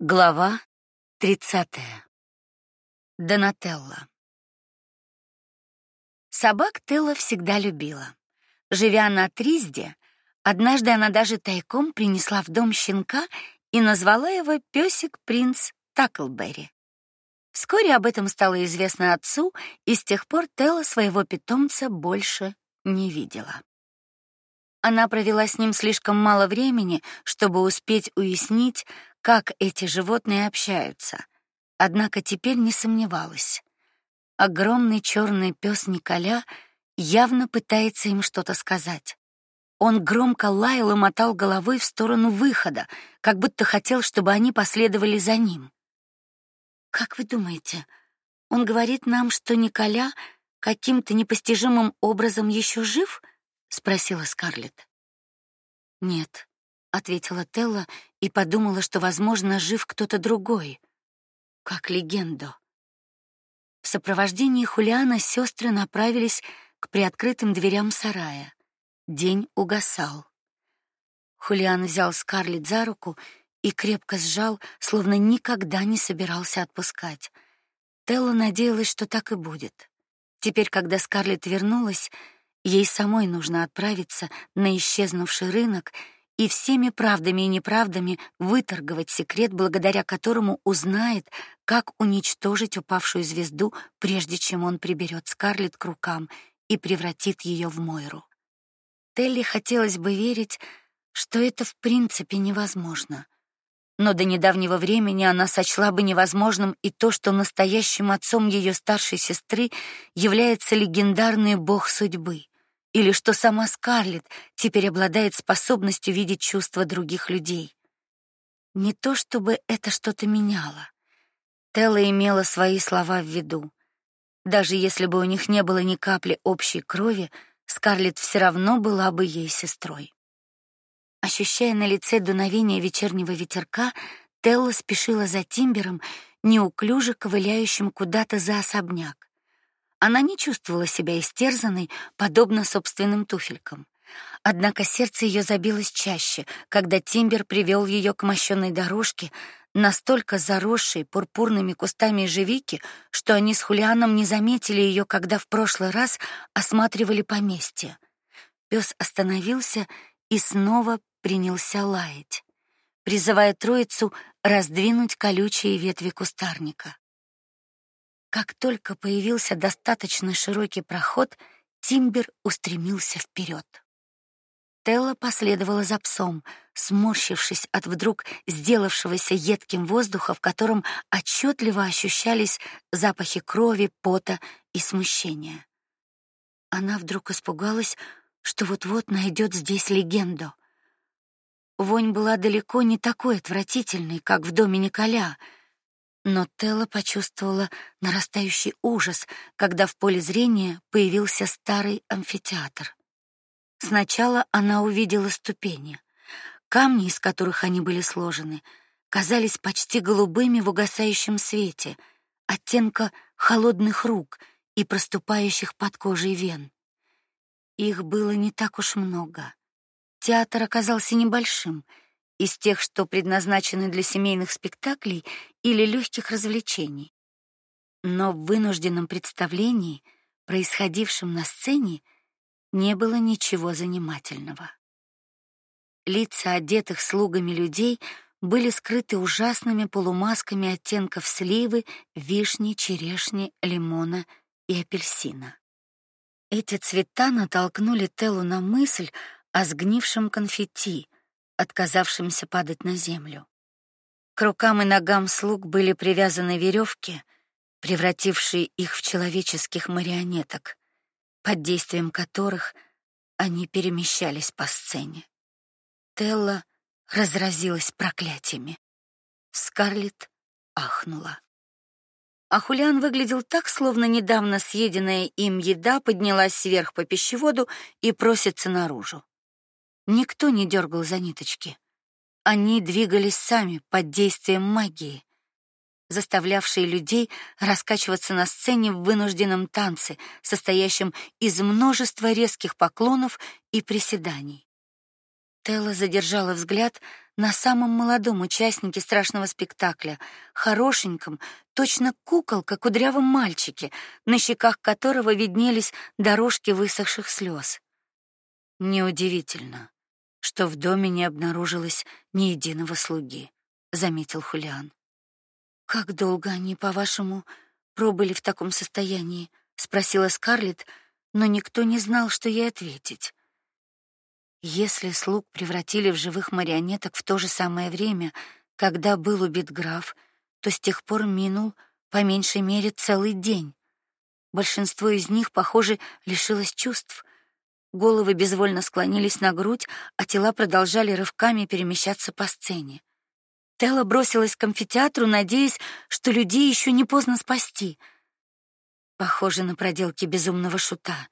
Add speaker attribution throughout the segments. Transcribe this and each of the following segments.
Speaker 1: Глава 30. Донателла. Собак Телла всегда любила. Живя на Тризде, однажды она даже тайком принесла в дом щенка и назвала его песик принц Таклберри. Вскоре об этом стало известно отцу, и с тех пор Телла своего питомца больше не видела. Она провела с ним слишком мало времени, чтобы успеть уяснить, как эти животные общаются. Однако теперь не сомневалась. Огромный черный пес Николя явно пытается им что-то сказать. Он громко лаял и мотал головой в сторону выхода, как будто хотел, чтобы они последовали за ним. Как вы думаете, он говорит нам, что Николя каким-то непостижимым образом еще жив? спросила Скарлетт. Нет, ответила Телла и подумала, что, возможно, жив кто-то другой, как легенду. В сопровождении Хулиана сестры направились к приоткрытым дверям сарая. День угасал. Хулиан взял Скарлетт за руку и крепко сжал, словно никогда не собирался отпускать. Телла надеялась, что так и будет. Теперь, когда Скарлетт вернулась, ей самой нужно отправиться на исчезнувший рынок и всеми правдами и неправдами выторговать секрет, благодаря которому узнает, как уничтожить упавшую звезду, прежде чем он приберет Скарлетт к рукам и превратит ее в Мойру. Телли хотелось бы верить, что это в принципе невозможно. Но до недавнего времени она сочла бы невозможным и то, что настоящим отцом ее старшей сестры является легендарный бог судьбы или что сама Скарлетт теперь обладает способностью видеть чувства других людей. Не то чтобы это что-то меняло. Телла имела свои слова в виду. Даже если бы у них не было ни капли общей крови, Скарлетт все равно была бы ей сестрой. Ощущая на лице дуновение вечернего ветерка, Телла спешила за Тимбером, неуклюже ковыляющим куда-то за особняк. Она не чувствовала себя истерзанной, подобно собственным туфелькам. Однако сердце ее забилось чаще, когда Тимбер привел ее к мощенной дорожке, настолько заросшей пурпурными кустами ежевики, что они с Хулианом не заметили ее, когда в прошлый раз осматривали поместье. Пес остановился и снова принялся лаять, призывая троицу раздвинуть колючие ветви кустарника. Как только появился достаточно широкий проход, Тимбер устремился вперед. Телла последовала за псом, сморщившись от вдруг сделавшегося едким воздуха, в котором отчетливо ощущались запахи крови, пота и смущения. Она вдруг испугалась, что вот-вот найдет здесь легенду. Вонь была далеко не такой отвратительной, как в доме Николя — но Телла почувствовала нарастающий ужас, когда в поле зрения появился старый амфитеатр. Сначала она увидела ступени. Камни, из которых они были сложены, казались почти голубыми в угасающем свете, оттенка холодных рук и проступающих под кожей вен. Их было не так уж много. Театр оказался небольшим, из тех, что предназначены для семейных спектаклей или легких развлечений. Но в вынужденном представлении, происходившем на сцене, не было ничего занимательного. Лица одетых слугами людей были скрыты ужасными полумасками оттенков сливы, вишни, черешни, лимона и апельсина. Эти цвета натолкнули Телу на мысль о сгнившем конфетти, отказавшимся падать на землю. К рукам и ногам слуг были привязаны веревки, превратившие их в человеческих марионеток, под действием которых они перемещались по сцене. Телла разразилась проклятиями. Скарлетт ахнула. А Хулиан выглядел так, словно недавно съеденная им еда поднялась вверх по пищеводу и просится наружу. Никто не дергал за ниточки. Они двигались сами под действием магии, заставлявшей людей раскачиваться на сцене в вынужденном танце, состоящем из множества резких поклонов и приседаний. Телла задержала взгляд на самом молодом участнике страшного спектакля, хорошеньком, точно куколка кудрявом мальчике, на щеках которого виднелись дорожки высохших слез. Неудивительно, что в доме не обнаружилось ни единого слуги, заметил Хулиан. Как долго они, по-вашему, пробыли в таком состоянии? спросила Скарлетт, но никто не знал, что ей ответить. Если слуг превратили в живых марионеток в то же самое время, когда был убит граф, то с тех пор минул по меньшей мере целый день. Большинство из них, похоже, лишилось чувств. Головы безвольно склонились на грудь, а тела продолжали рывками перемещаться по сцене. Телла бросилась к амфитеатру, надеясь, что людей еще не поздно спасти. Похоже на проделки безумного шута.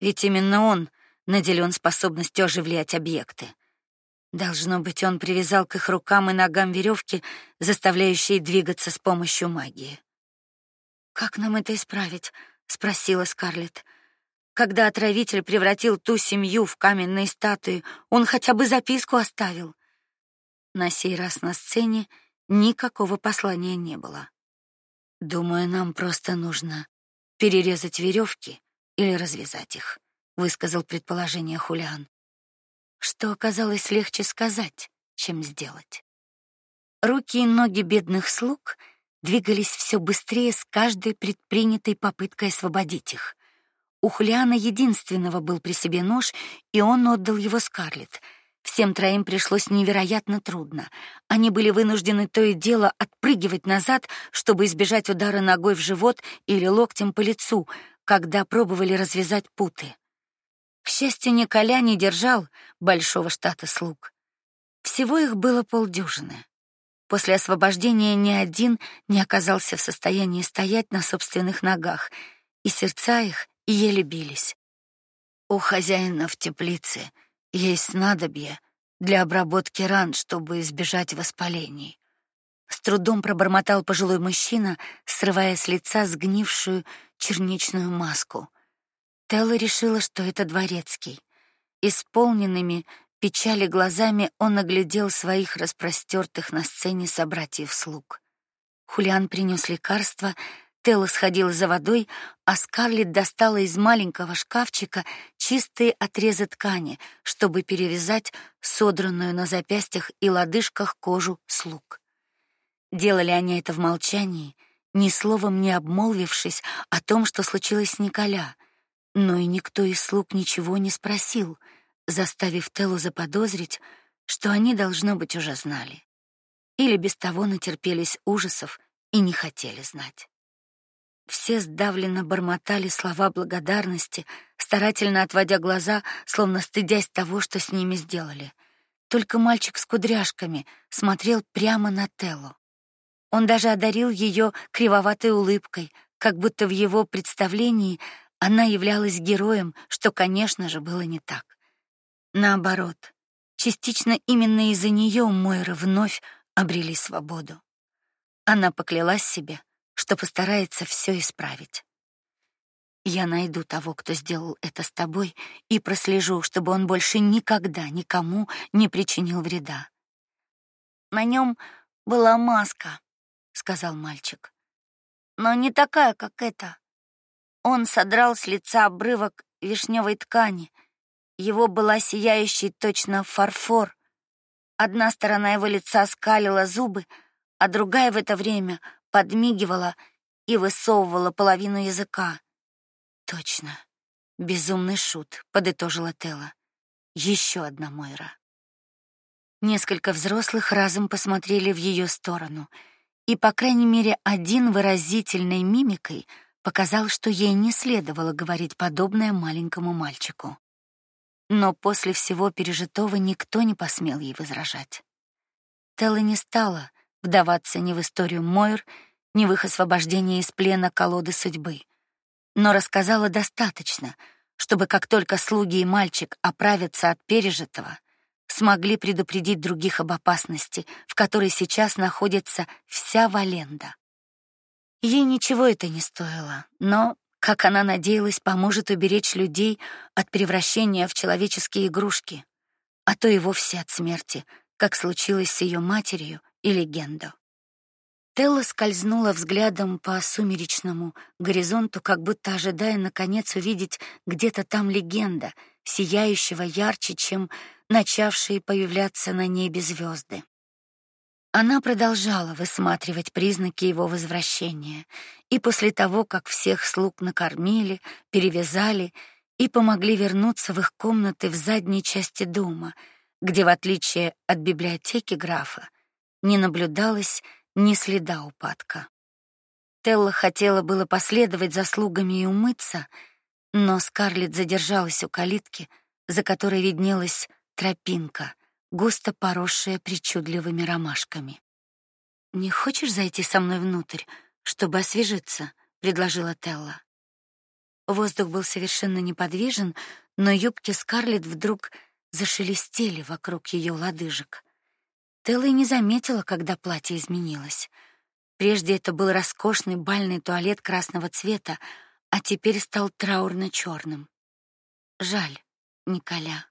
Speaker 1: Ведь именно он — наделен способностью оживлять объекты. Должно быть, он привязал к их рукам и ногам веревки, заставляющие двигаться с помощью магии. Как нам это исправить? спросила Скарлетт. Когда отравитель превратил ту семью в каменные статуи, он хотя бы записку оставил. На сей раз на сцене никакого послания не было. Думаю, нам просто нужно перерезать веревки или развязать их высказал предположение Хулиан. Что оказалось легче сказать, чем сделать. Руки и ноги бедных слуг двигались все быстрее с каждой предпринятой попыткой освободить их. У Хулиана единственного был при себе нож, и он отдал его Скарлетт. Всем троим пришлось невероятно трудно. Они были вынуждены то и дело отпрыгивать назад, чтобы избежать удара ногой в живот или локтем по лицу, когда пробовали развязать путы. К счастью, Николя не держал большого штата слуг. Всего их было полдюжины. После освобождения ни один не оказался в состоянии стоять на собственных ногах, и сердца их еле бились. У хозяина в теплице есть снадобье для обработки ран, чтобы избежать воспалений. С трудом пробормотал пожилой мужчина, срывая с лица сгнившую черничную маску. Телла решила, что это дворецкий. Исполненными печали глазами он оглядел своих распростертых на сцене собратьев-слуг. Хулиан принес лекарство, Телла сходила за водой, а Скарлетт достала из маленького шкафчика чистые отрезы ткани, чтобы перевязать содранную на запястьях и лодыжках кожу слуг. Делали они это в молчании, ни словом не обмолвившись о том, что случилось с Николя — но и никто из слуг ничего не спросил, заставив Телу заподозрить, что они должно быть уже знали или без того натерпелись ужасов и не хотели знать. Все сдавленно бормотали слова благодарности, старательно отводя глаза, словно стыдясь того, что с ними сделали. Только мальчик с кудряшками смотрел прямо на Телу. Он даже одарил ее кривоватой улыбкой, как будто в его представлении она являлась героем, что, конечно же, было не так. Наоборот, частично именно из-за нее Мойра вновь обрели свободу. Она поклялась себе, что постарается все исправить. Я найду того, кто сделал это с тобой, и прослежу, чтобы он больше никогда никому не причинил вреда. На нем была маска, сказал мальчик. Но не такая, как эта. Он содрал с лица обрывок вишневой ткани. Его была сияющей точно фарфор. Одна сторона его лица скалила зубы, а другая в это время подмигивала и высовывала половину языка. Точно. Безумный шут, подытожила Тела. Еще одна Мойра. Несколько взрослых разом посмотрели в ее сторону, и по крайней мере один выразительной мимикой показал, что ей не следовало говорить подобное маленькому мальчику. Но после всего пережитого никто не посмел ей возражать. Телла не стала вдаваться ни в историю Мойр, ни в их освобождение из плена колоды судьбы, но рассказала достаточно, чтобы как только слуги и мальчик оправятся от пережитого, смогли предупредить других об опасности, в которой сейчас находится вся Валенда. Ей ничего это не стоило, но, как она надеялась, поможет уберечь людей от превращения в человеческие игрушки, а то и вовсе от смерти, как случилось с ее матерью и легенду. Телла скользнула взглядом по сумеречному горизонту, как будто ожидая наконец увидеть где-то там легенда, сияющего ярче, чем начавшие появляться на небе звезды. Она продолжала высматривать признаки его возвращения, и после того, как всех слуг накормили, перевязали и помогли вернуться в их комнаты в задней части дома, где в отличие от библиотеки графа не наблюдалось ни следа упадка. Телла хотела было последовать за слугами и умыться, но Скарлетт задержалась у калитки, за которой виднелась тропинка, густо поросшая причудливыми ромашками. Не хочешь зайти со мной внутрь, чтобы освежиться, предложила Телла. Воздух был совершенно неподвижен, но юбки Скарлетт вдруг зашелестели вокруг ее лодыжек. Телла и не заметила, когда платье изменилось. Прежде это был роскошный бальный туалет красного цвета, а теперь стал траурно черным Жаль, Николя,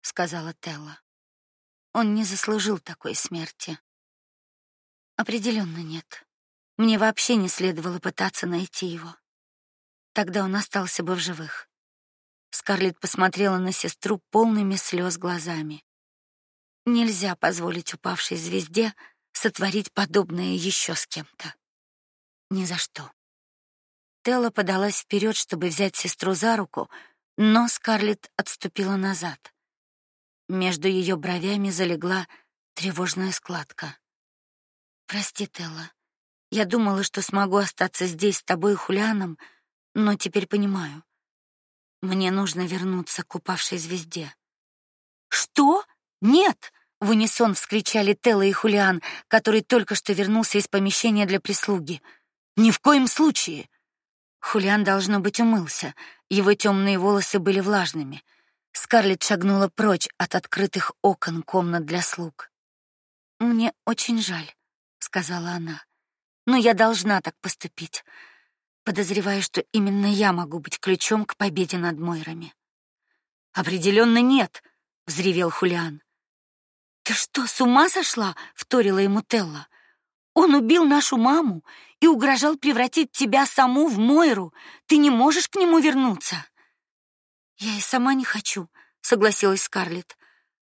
Speaker 1: сказала Телла. Он не заслужил такой смерти. Определенно нет. Мне вообще не следовало пытаться найти его. Тогда он остался бы в живых. Скарлетт посмотрела на сестру полными слез глазами. Нельзя позволить упавшей звезде сотворить подобное еще с кем-то. Ни за что. Телла подалась вперед, чтобы взять сестру за руку, но Скарлетт отступила назад. Между ее бровями залегла тревожная складка. Прости, Телла. Я думала, что смогу остаться здесь с тобой и Хулианом, но теперь понимаю. Мне нужно вернуться к упавшей звезде. Что? Нет, в унисон вскричали Телла и Хулиан, который только что вернулся из помещения для прислуги. Ни в коем случае. Хулиан должно быть умылся. Его темные волосы были влажными. Скарлетт шагнула прочь от открытых окон комнат для слуг. Мне очень жаль, сказала она. Но я должна так поступить. Подозреваю, что именно я могу быть ключом к победе над Мойрами. Определенно нет, взревел Хулиан. Ты что, с ума сошла? вторила ему Телла. Он убил нашу маму и угрожал превратить тебя саму в Мойру. Ты не можешь к нему вернуться. Я и сама не хочу, согласилась Скарлетт.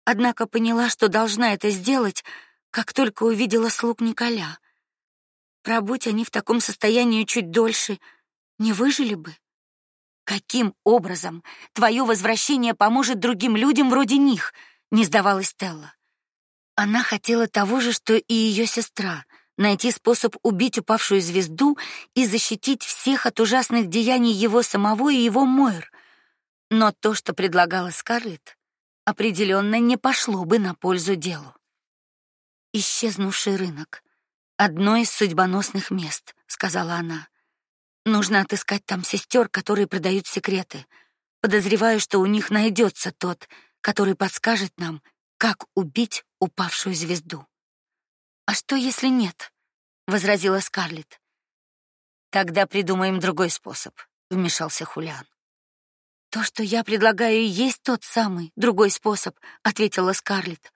Speaker 1: Однако поняла, что должна это сделать, как только увидела слуг Николя. Пробудь они в таком состоянии чуть дольше, не выжили бы. Каким образом твое возвращение поможет другим людям вроде них? Не сдавалась Телла. Она хотела того же, что и ее сестра найти способ убить упавшую звезду и защитить всех от ужасных деяний его самого и его Мойр. Но то, что предлагала Скарлетт, определенно не пошло бы на пользу делу. Исчезнувший рынок одно из судьбоносных мест, сказала она. Нужно отыскать там сестер, которые продают секреты. Подозреваю, что у них найдется тот, который подскажет нам, как убить упавшую звезду. А что если нет? возразила Скарлетт. Тогда придумаем другой способ, вмешался Хулиан. То, что я предлагаю, есть тот самый другой способ, ответила Скарлетт.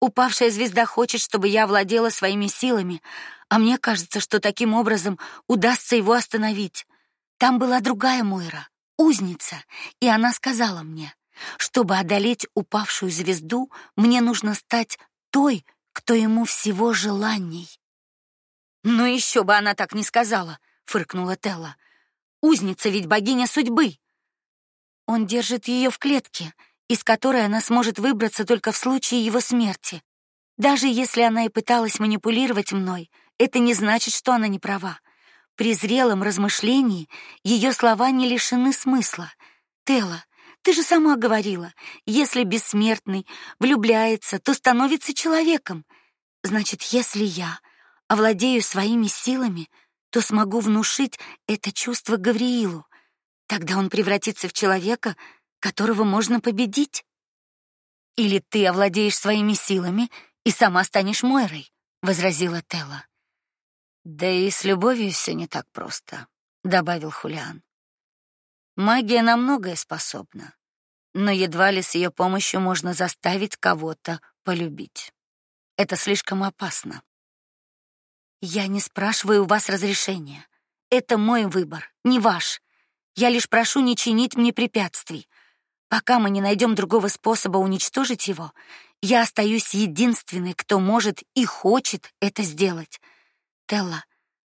Speaker 1: Упавшая звезда хочет, чтобы я владела своими силами, а мне кажется, что таким образом удастся его остановить. Там была другая Мойра, узница, и она сказала мне: чтобы одолеть упавшую звезду, мне нужно стать той, кто ему всего желаний. Ну еще бы она так не сказала, фыркнула Телла. Узница ведь богиня судьбы. Он держит ее в клетке, из которой она сможет выбраться только в случае его смерти. Даже если она и пыталась манипулировать мной, это не значит, что она не права. При зрелом размышлении ее слова не лишены смысла. Телла, ты же сама говорила, если бессмертный влюбляется, то становится человеком. Значит, если я овладею своими силами, то смогу внушить это чувство Гавриилу. Тогда он превратится в человека, которого можно победить. Или ты овладеешь своими силами и сама станешь Мойрой, возразила Телла. Да и с любовью все не так просто, добавил Хулиан. Магия на многое способна, но едва ли с ее помощью можно заставить кого-то полюбить. Это слишком опасно. Я не спрашиваю у вас разрешения. Это мой выбор, не ваш. Я лишь прошу не чинить мне препятствий. Пока мы не найдем другого способа уничтожить его, я остаюсь единственной, кто может и хочет это сделать. Телла,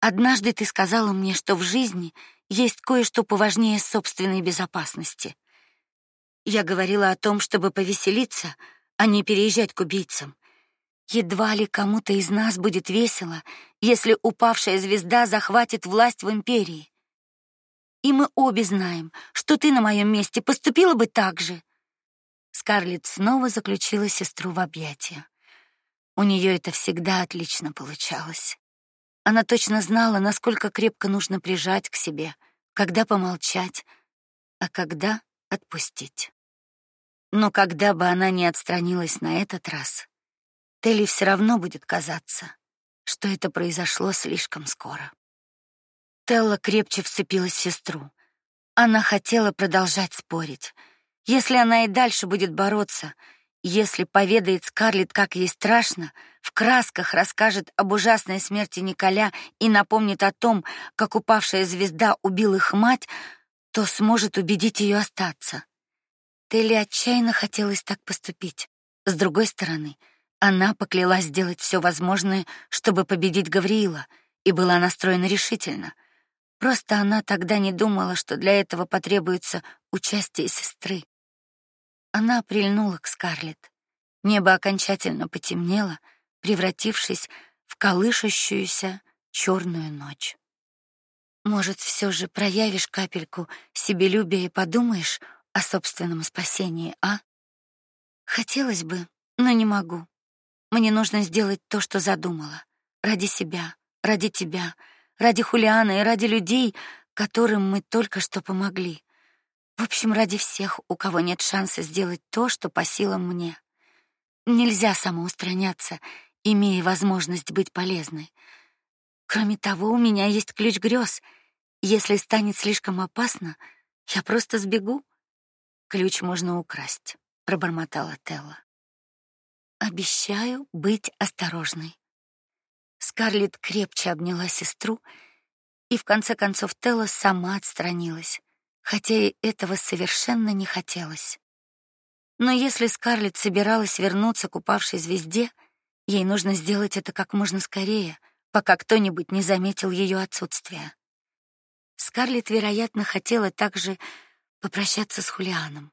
Speaker 1: однажды ты сказала мне, что в жизни есть кое-что поважнее собственной безопасности. Я говорила о том, чтобы повеселиться, а не переезжать к убийцам. Едва ли кому-то из нас будет весело, если упавшая звезда захватит власть в империи. И мы обе знаем, что ты на моем месте поступила бы так же. Скарлетт снова заключила сестру в объятия. У нее это всегда отлично получалось. Она точно знала, насколько крепко нужно прижать к себе, когда помолчать, а когда отпустить. Но когда бы она ни отстранилась на этот раз, Телли все равно будет казаться, что это произошло слишком скоро. Телла крепче вцепилась в сестру. Она хотела продолжать спорить. Если она и дальше будет бороться, если поведает Скарлетт, как ей страшно, в красках расскажет об ужасной смерти Николя и напомнит о том, как упавшая звезда убила их мать, то сможет убедить ее остаться. Телли отчаянно хотелось так поступить. С другой стороны, она поклялась сделать все возможное, чтобы победить Гавриила, и была настроена решительно. Просто она тогда не думала, что для этого потребуется участие сестры. Она прильнула к Скарлетт. Небо окончательно потемнело, превратившись в колышущуюся черную ночь. Может, все же проявишь капельку себелюбия и подумаешь о собственном спасении, а? Хотелось бы, но не могу. Мне нужно сделать то, что задумала. Ради себя, ради тебя, ради Хулиана и ради людей, которым мы только что помогли. В общем, ради всех, у кого нет шанса сделать то, что по силам мне. Нельзя самоустраняться, имея возможность быть полезной. Кроме того, у меня есть ключ грез. Если станет слишком опасно, я просто сбегу. Ключ можно украсть, пробормотала Телла. Обещаю быть осторожной. Скарлетт крепче обняла сестру, и в конце концов Телла сама отстранилась, хотя и этого совершенно не хотелось. Но если Скарлетт собиралась вернуться к упавшей звезде, ей нужно сделать это как можно скорее, пока кто-нибудь не заметил ее отсутствие. Скарлетт, вероятно, хотела также попрощаться с Хулианом.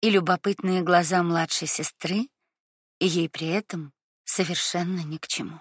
Speaker 1: И любопытные глаза младшей сестры ей при этом совершенно ни к чему.